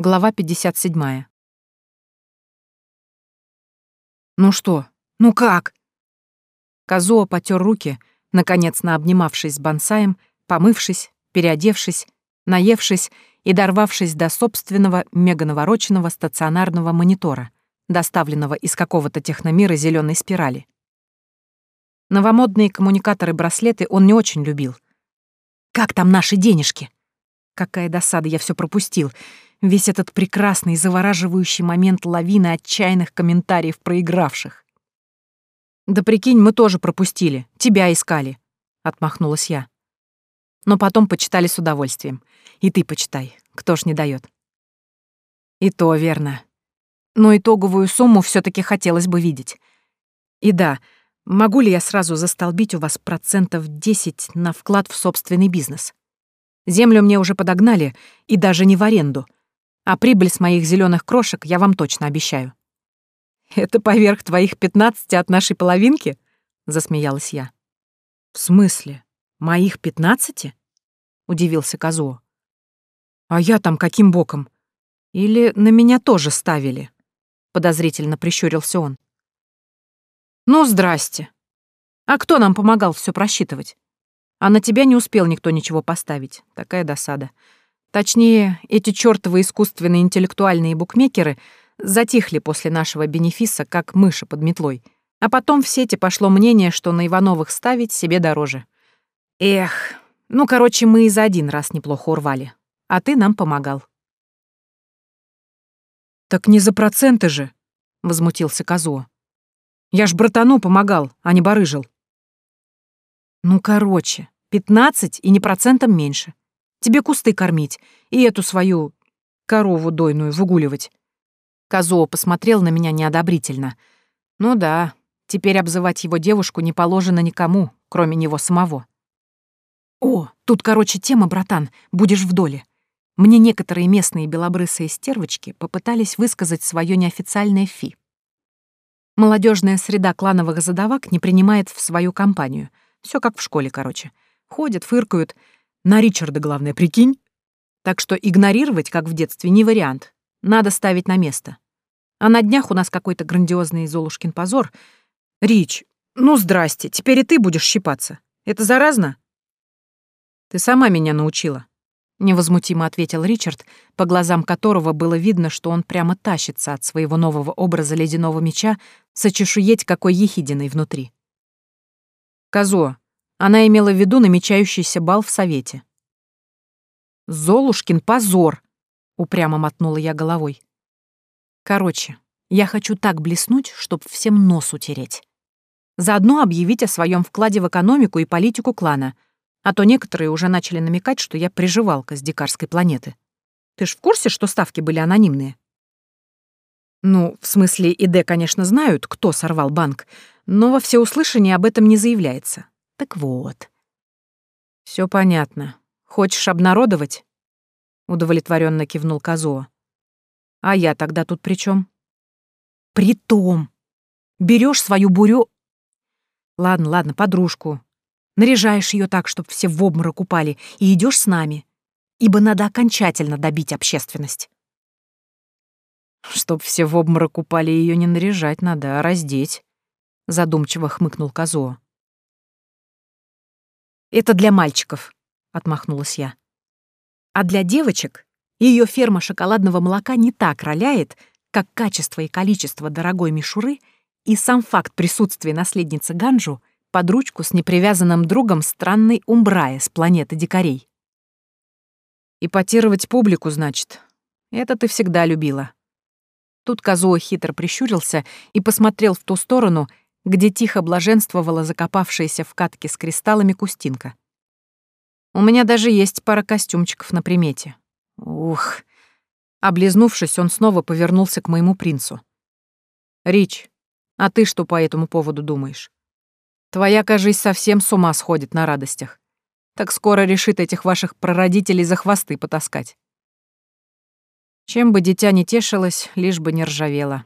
Глава 57. «Ну что? Ну как?» Казуо потер руки, наконец наобнимавшись с бонсаем, помывшись, переодевшись, наевшись и дорвавшись до собственного меганавороченного стационарного монитора, доставленного из какого-то техномира зеленой спирали. Новомодные коммуникаторы-браслеты он не очень любил. «Как там наши денежки?» «Какая досада, я все пропустил!» весь этот прекрасный, завораживающий момент лавины отчаянных комментариев проигравших. «Да прикинь, мы тоже пропустили, тебя искали», — отмахнулась я. Но потом почитали с удовольствием. И ты почитай, кто ж не дает. И то верно. Но итоговую сумму все таки хотелось бы видеть. И да, могу ли я сразу застолбить у вас процентов 10 на вклад в собственный бизнес? Землю мне уже подогнали, и даже не в аренду — а прибыль с моих зеленых крошек я вам точно обещаю». «Это поверх твоих пятнадцати от нашей половинки?» — засмеялась я. «В смысле? Моих пятнадцати?» — удивился Казуо. «А я там каким боком? Или на меня тоже ставили?» — подозрительно прищурился он. «Ну, здрасте. А кто нам помогал все просчитывать? А на тебя не успел никто ничего поставить. Такая досада. Точнее, эти чертовы искусственные интеллектуальные букмекеры затихли после нашего бенефиса, как мыши под метлой. А потом в сети пошло мнение, что на Ивановых ставить себе дороже. Эх, ну, короче, мы и за один раз неплохо урвали. А ты нам помогал. «Так не за проценты же!» — возмутился Казуо. «Я ж братану помогал, а не барыжил». «Ну, короче, пятнадцать и не процентом меньше», Тебе кусты кормить и эту свою корову дойную выгуливать. Козо посмотрел на меня неодобрительно. Ну да, теперь обзывать его девушку не положено никому, кроме него самого. О, тут, короче, тема, братан, будешь в доле. Мне некоторые местные белобрысые стервочки попытались высказать свое неофициальное фи. Молодежная среда клановых задавак не принимает в свою компанию. Все как в школе, короче. Ходят, фыркают — на Ричарда, главное, прикинь. Так что игнорировать, как в детстве, не вариант. Надо ставить на место. А на днях у нас какой-то грандиозный Золушкин позор. Рич, ну здрасте, теперь и ты будешь щипаться. Это заразно? Ты сама меня научила. Невозмутимо ответил Ричард, по глазам которого было видно, что он прямо тащится от своего нового образа ледяного меча, сочешуеть какой ехидиной внутри. «Козо, она имела в виду намечающийся бал в совете. «Золушкин, позор!» — упрямо мотнула я головой. «Короче, я хочу так блеснуть, чтоб всем нос утереть. Заодно объявить о своем вкладе в экономику и политику клана, а то некоторые уже начали намекать, что я приживалка с дикарской планеты. Ты ж в курсе, что ставки были анонимные?» Ну, в смысле, ИД, конечно, знают, кто сорвал банк, но во всеуслышание об этом не заявляется. Так вот. Все понятно. Хочешь обнародовать? Удовлетворенно кивнул Козо. А я тогда тут при чем? При том Берешь свою бурю. Ладно, ладно, подружку. Наряжаешь ее так, чтобы все в обморок упали, и идешь с нами. Ибо надо окончательно добить общественность. Чтоб все в обморок упали, ее не наряжать надо, а раздеть. Задумчиво хмыкнул Козо. «Это для мальчиков», — отмахнулась я. «А для девочек ее ферма шоколадного молока не так роляет, как качество и количество дорогой мишуры и сам факт присутствия наследницы Ганжу под ручку с непривязанным другом странной Умбрая с планеты дикарей». «Ипотировать публику, значит? Это ты всегда любила». Тут Казуо хитро прищурился и посмотрел в ту сторону, где тихо блаженствовала закопавшаяся в катке с кристаллами Кустинка. У меня даже есть пара костюмчиков на примете. Ух. Облизнувшись, он снова повернулся к моему принцу. Рич, а ты что по этому поводу думаешь? Твоя, кажись, совсем с ума сходит на радостях. Так скоро решит этих ваших прародителей за хвосты потаскать. Чем бы дитя не тешилось, лишь бы не ржавело.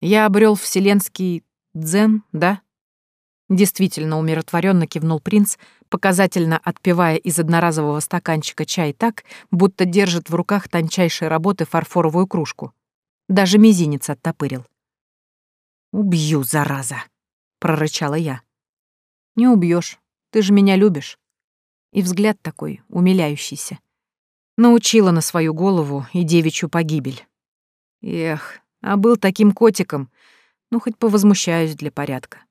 Я обрел вселенский Дзен, да?» Действительно умиротворенно кивнул принц, показательно отпивая из одноразового стаканчика чай так, будто держит в руках тончайшей работы фарфоровую кружку. Даже мизинец оттопырил. «Убью, зараза!» — прорычала я. «Не убьешь, ты же меня любишь». И взгляд такой, умиляющийся. Научила на свою голову и девичью погибель. Эх, а был таким котиком — ну, хоть повозмущаюсь для порядка.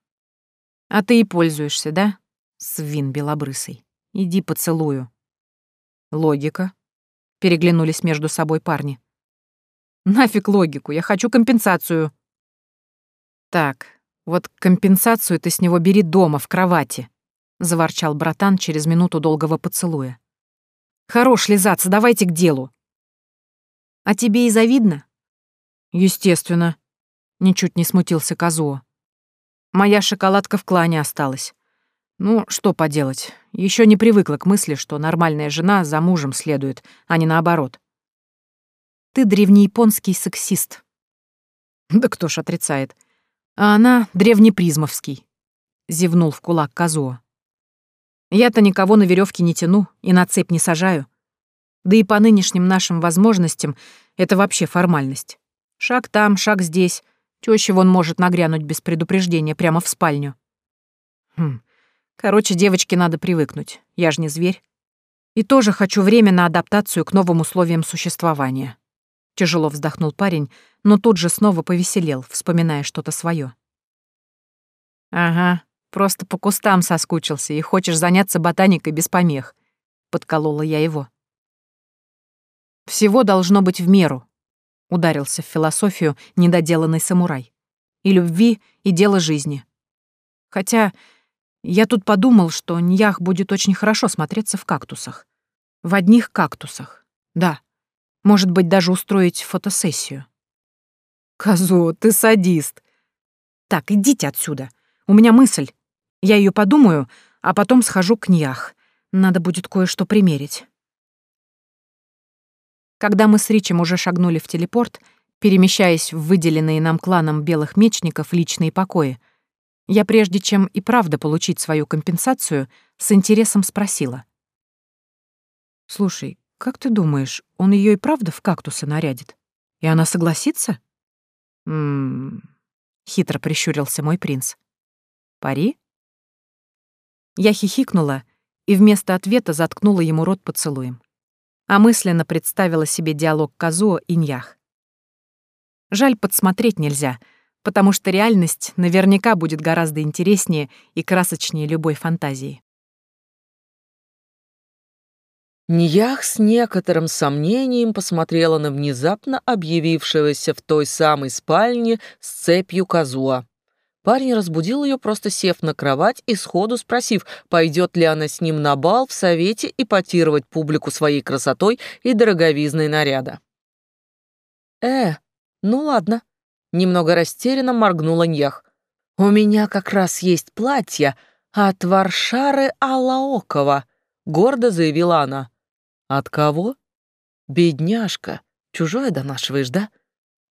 А ты и пользуешься, да? Свин белобрысый. Иди поцелую. Логика. Переглянулись между собой парни. Нафиг логику, я хочу компенсацию. Так, вот компенсацию ты с него бери дома, в кровати. Заворчал братан через минуту долгого поцелуя. Хорош лизаться, давайте к делу. А тебе и завидно? Естественно. Ничуть не смутился Казуо. Моя шоколадка в клане осталась. Ну, что поделать, еще не привыкла к мысли, что нормальная жена за мужем следует, а не наоборот. Ты древнеяпонский сексист. Да кто ж отрицает. А она древнепризмовский. Зевнул в кулак Казуо. Я-то никого на веревке не тяну и на цепь не сажаю. Да и по нынешним нашим возможностям это вообще формальность. Шаг там, шаг здесь. Теща вон может нагрянуть без предупреждения прямо в спальню. Хм. Короче, девочке надо привыкнуть. Я же не зверь. И тоже хочу время на адаптацию к новым условиям существования. Тяжело вздохнул парень, но тут же снова повеселел, вспоминая что-то свое. «Ага, просто по кустам соскучился и хочешь заняться ботаникой без помех», — подколола я его. «Всего должно быть в меру», ударился в философию недоделанный самурай. И любви, и дело жизни. Хотя я тут подумал, что Ньях будет очень хорошо смотреться в кактусах. В одних кактусах. Да. Может быть, даже устроить фотосессию. Козо, ты садист. Так, идите отсюда. У меня мысль. Я ее подумаю, а потом схожу к Ньях. Надо будет кое-что примерить. Когда мы с Ричем уже шагнули в телепорт, перемещаясь в выделенные нам кланом белых мечников личные покои, я прежде чем и правда получить свою компенсацию, с интересом спросила. «Слушай, как ты думаешь, он ее и правда в кактусы нарядит? И она согласится?» «М-м-м», хитро прищурился мой принц. «Пари?» Я хихикнула и вместо ответа заткнула ему рот поцелуем а мысленно представила себе диалог Казуо и Ньях. Жаль, подсмотреть нельзя, потому что реальность наверняка будет гораздо интереснее и красочнее любой фантазии. Ньях с некоторым сомнением посмотрела на внезапно объявившегося в той самой спальне с цепью Казуа. Парень разбудил ее, просто сев на кровать и сходу спросив, пойдет ли она с ним на бал в совете и ипотировать публику своей красотой и дороговизной наряда. «Э, ну ладно», — немного растерянно моргнула Ньях. «У меня как раз есть платье от Варшары Алаокова», — гордо заявила она. «От кого?» «Бедняжка, чужое донашиваешь, да?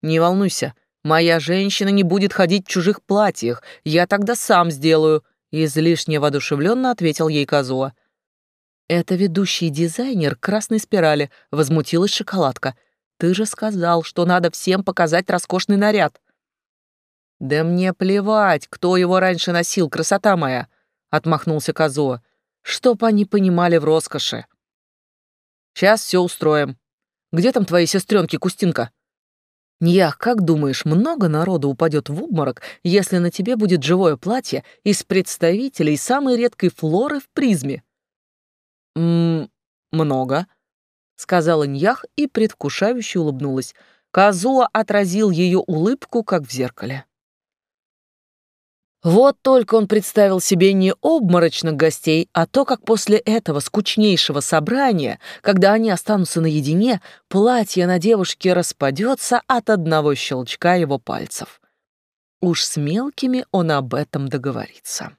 Не волнуйся, Моя женщина не будет ходить в чужих платьях. Я тогда сам сделаю», — излишне воодушевленно ответил ей Казуа. «Это ведущий дизайнер красной спирали», — возмутилась шоколадка. «Ты же сказал, что надо всем показать роскошный наряд». «Да мне плевать, кто его раньше носил, красота моя», — отмахнулся Казуа. «Чтоб они понимали в роскоши». «Сейчас все устроим. Где там твои сестренки, Кустинка?» «Я, как думаешь, много народу упадет в обморок, если на тебе будет живое платье из представителей самой редкой флоры в призме?» «Ммм, много», — сказала Ньях и предвкушающе улыбнулась. Казуа отразил ее улыбку, как в зеркале. Вот только он представил себе не обморочных гостей, а то, как после этого скучнейшего собрания, когда они останутся наедине, платье на девушке распадется от одного щелчка его пальцев. Уж с мелкими он об этом договорится.